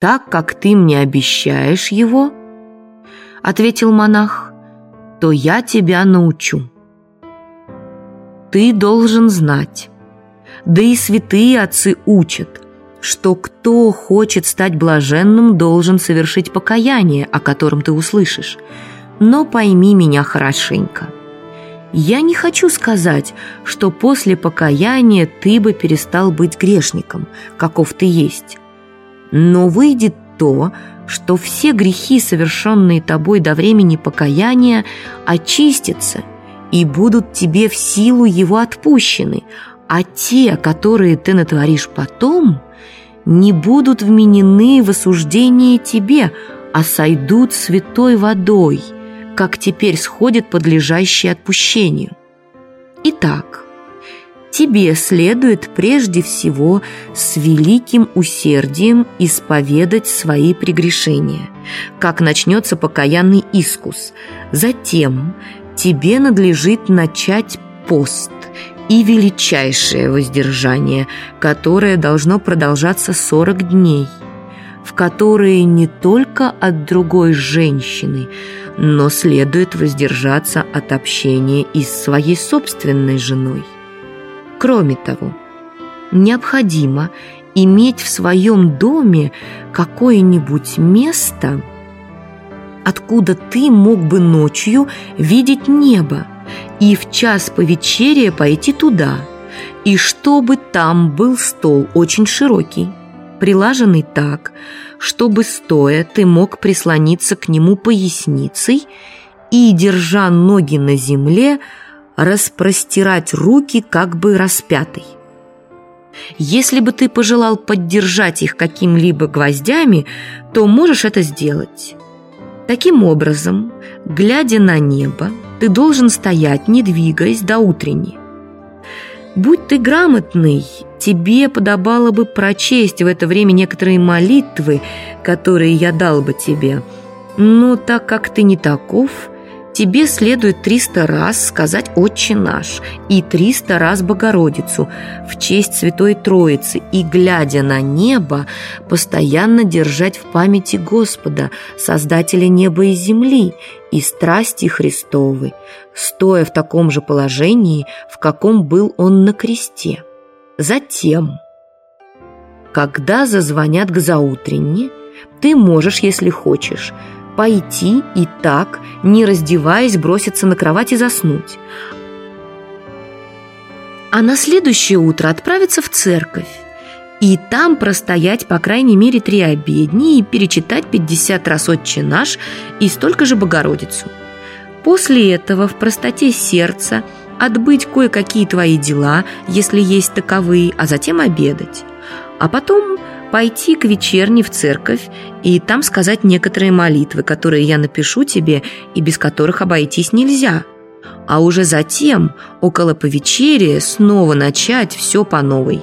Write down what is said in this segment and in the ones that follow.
так как ты мне обещаешь его, — ответил монах, — то я тебя научу. Ты должен знать, да и святые отцы учат, что кто хочет стать блаженным, должен совершить покаяние, о котором ты услышишь. Но пойми меня хорошенько. Я не хочу сказать, что после покаяния ты бы перестал быть грешником, каков ты есть. Но выйдет то, что все грехи, совершенные тобой до времени покаяния, очистятся и будут тебе в силу его отпущены, а те, которые ты натворишь потом, не будут вменены в осуждение тебе, а сойдут святой водой, как теперь сходит подлежащее отпущению. Итак, тебе следует прежде всего с великим усердием исповедать свои прегрешения, как начнется покаянный искус. Затем тебе надлежит начать пост и величайшее воздержание, которое должно продолжаться 40 дней, в которые не только от другой женщины, но следует воздержаться от общения и с своей собственной женой. Кроме того, необходимо иметь в своем доме какое-нибудь место, откуда ты мог бы ночью видеть небо, и в час по вечере пойти туда, и чтобы там был стол очень широкий, прилаженный так, чтобы стоя ты мог прислониться к нему поясницей и, держа ноги на земле, распростирать руки как бы распятый. Если бы ты пожелал поддержать их каким-либо гвоздями, то можешь это сделать. Таким образом, глядя на небо, ты должен стоять, не двигаясь до утренней. Будь ты грамотный, тебе подобало бы прочесть в это время некоторые молитвы, которые я дал бы тебе. Но так как ты не таков, тебе следует триста раз сказать «Отче наш» и триста раз «Богородицу» в честь Святой Троицы и, глядя на небо, постоянно держать в памяти Господа, Создателя неба и земли, и страсти Христовы, стоя в таком же положении, в каком был Он на кресте. Затем, когда зазвонят к заутренне, ты можешь, если хочешь, пойти и так, не раздеваясь, броситься на кровать и заснуть. А на следующее утро отправиться в церковь и там простоять по крайней мере три обедни и перечитать 50 раз «Отче наш» и столько же «Богородицу». После этого в простоте сердца отбыть кое-какие твои дела, если есть таковые, а затем обедать. А потом пойти к вечерней в церковь и там сказать некоторые молитвы, которые я напишу тебе и без которых обойтись нельзя. А уже затем, около повечерия, снова начать все по новой.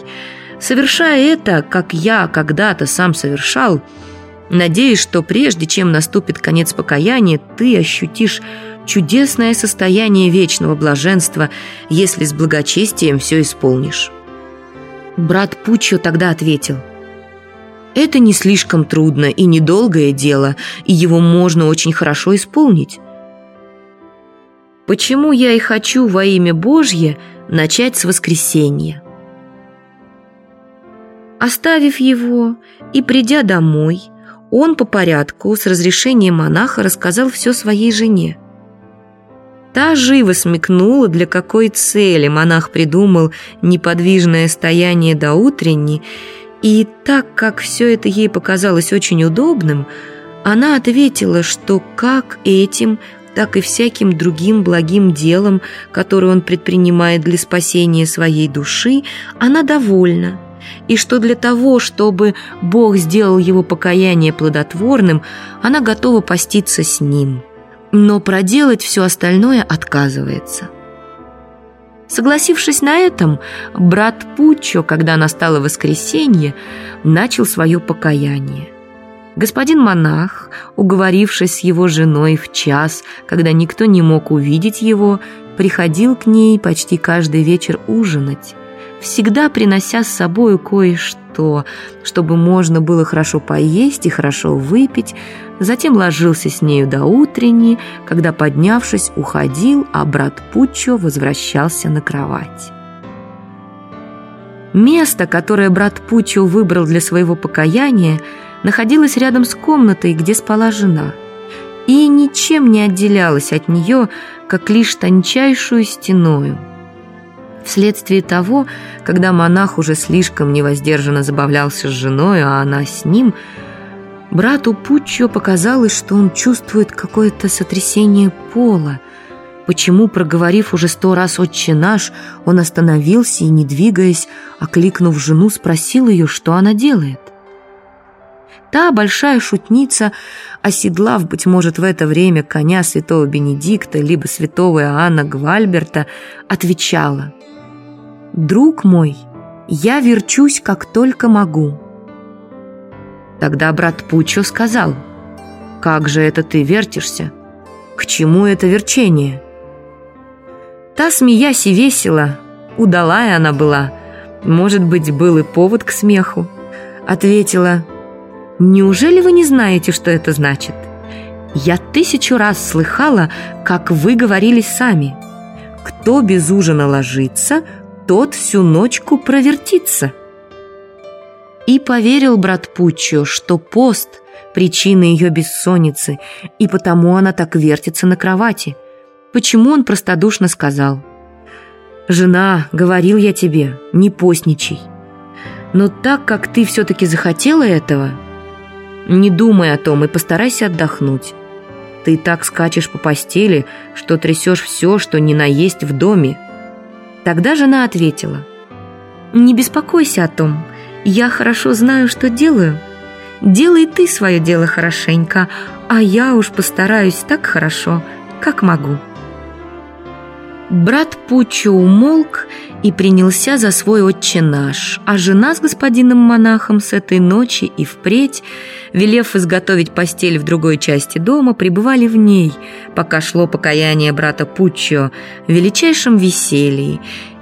Совершая это, как я когда-то сам совершал, надеюсь, что прежде чем наступит конец покаяния, ты ощутишь чудесное состояние вечного блаженства, если с благочестием все исполнишь. Брат Пучо тогда ответил – это не слишком трудно и недолгое дело, и его можно очень хорошо исполнить. Почему я и хочу во имя Божье начать с воскресенья? Оставив его и придя домой, он по порядку с разрешения монаха рассказал все своей жене. Та живо смекнула, для какой цели монах придумал неподвижное стояние до утренней, и так как все это ей показалось очень удобным, она ответила, что как этим, так и всяким другим благим делом, которое он предпринимает для спасения своей души, она довольна, и что для того, чтобы Бог сделал его покаяние плодотворным, она готова поститься с ним, но проделать все остальное отказывается. Согласившись на этом, брат Пучо, когда настало воскресенье, начал свое покаяние. Господин монах, уговорившись с его женой в час, когда никто не мог увидеть его, приходил к ней почти каждый вечер ужинать. Всегда принося с собой кое-что, чтобы можно было хорошо поесть и хорошо выпить, затем ложился с нею до утренней, когда, поднявшись, уходил, а брат Пуччо возвращался на кровать. Место, которое брат Пуччо выбрал для своего покаяния, находилось рядом с комнатой, где спала жена, и ничем не отделялось от нее, как лишь тончайшую стеною. Вследствие того, когда монах уже слишком невоздержанно забавлялся с женой, а она с ним, брату Пуччо показалось, что он чувствует какое-то сотрясение пола, почему, проговорив уже сто раз «Отче наш», он остановился и, не двигаясь, окликнув жену, спросил ее, что она делает. Та большая шутница, оседлав, быть может, в это время коня святого Бенедикта либо святого Иоанна Гвальберта, отвечала «Друг мой, я верчусь, как только могу». Тогда брат Пучо сказал «Как же это ты вертишься? К чему это верчение?» Та, смеясь и весело, удалая она была, может быть, был и повод к смеху, ответила «Неужели вы не знаете, что это значит? Я тысячу раз слыхала, как вы говорили сами. Кто без ужина ложится, тот всю ночку провертится». И поверил брат Пуччо, что пост – причина ее бессонницы, и потому она так вертится на кровати – почему он простодушно сказал «Жена, говорил я тебе, не постничай. Но так как ты все-таки захотела этого, не думай о том и постарайся отдохнуть. Ты так скачешь по постели, что трясешь все, что не наесть в доме». Тогда жена ответила «Не беспокойся о том, я хорошо знаю, что делаю. Делай ты свое дело хорошенько, а я уж постараюсь так хорошо, как могу». Брат Пучо умолк и принялся за свой отче наш, а жена с господином монахом с этой ночи и впредь, велев изготовить постель в другой части дома, пребывали в ней, пока шло покаяние брата Пуччо в величайшем веселье,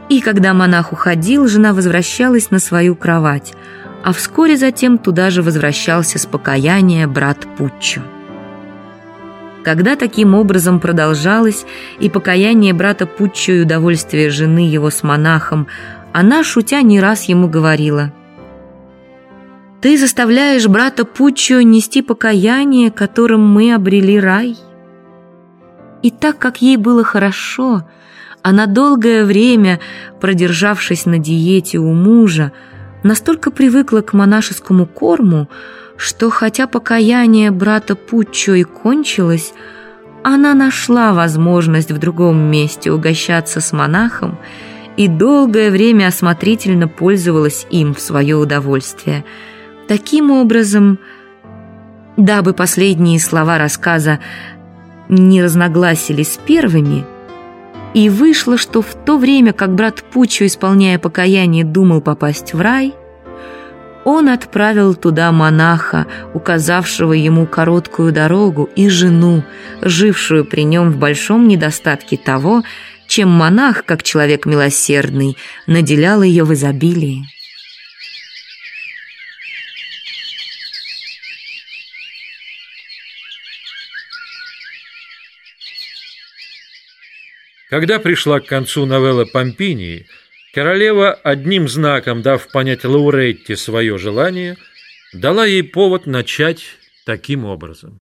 и когда монах уходил, жена возвращалась на свою кровать, а вскоре затем туда же возвращался с покаяния брат Пуччо. Когда таким образом продолжалось и покаяние брата Путчо и удовольствие жены его с монахом, она, шутя, не раз ему говорила «Ты заставляешь брата Путчо нести покаяние, которым мы обрели рай». И так как ей было хорошо, она долгое время, продержавшись на диете у мужа, настолько привыкла к монашескому корму, что хотя покаяние брата Пуччо и кончилось, она нашла возможность в другом месте угощаться с монахом и долгое время осмотрительно пользовалась им в свое удовольствие. Таким образом, дабы последние слова рассказа не разногласились с первыми, и вышло, что в то время, как брат Пуччо, исполняя покаяние, думал попасть в рай – он отправил туда монаха, указавшего ему короткую дорогу, и жену, жившую при нем в большом недостатке того, чем монах, как человек милосердный, наделял ее в изобилии. Когда пришла к концу новелла Помпинии – Королева, одним знаком дав понять Лауретте свое желание, дала ей повод начать таким образом.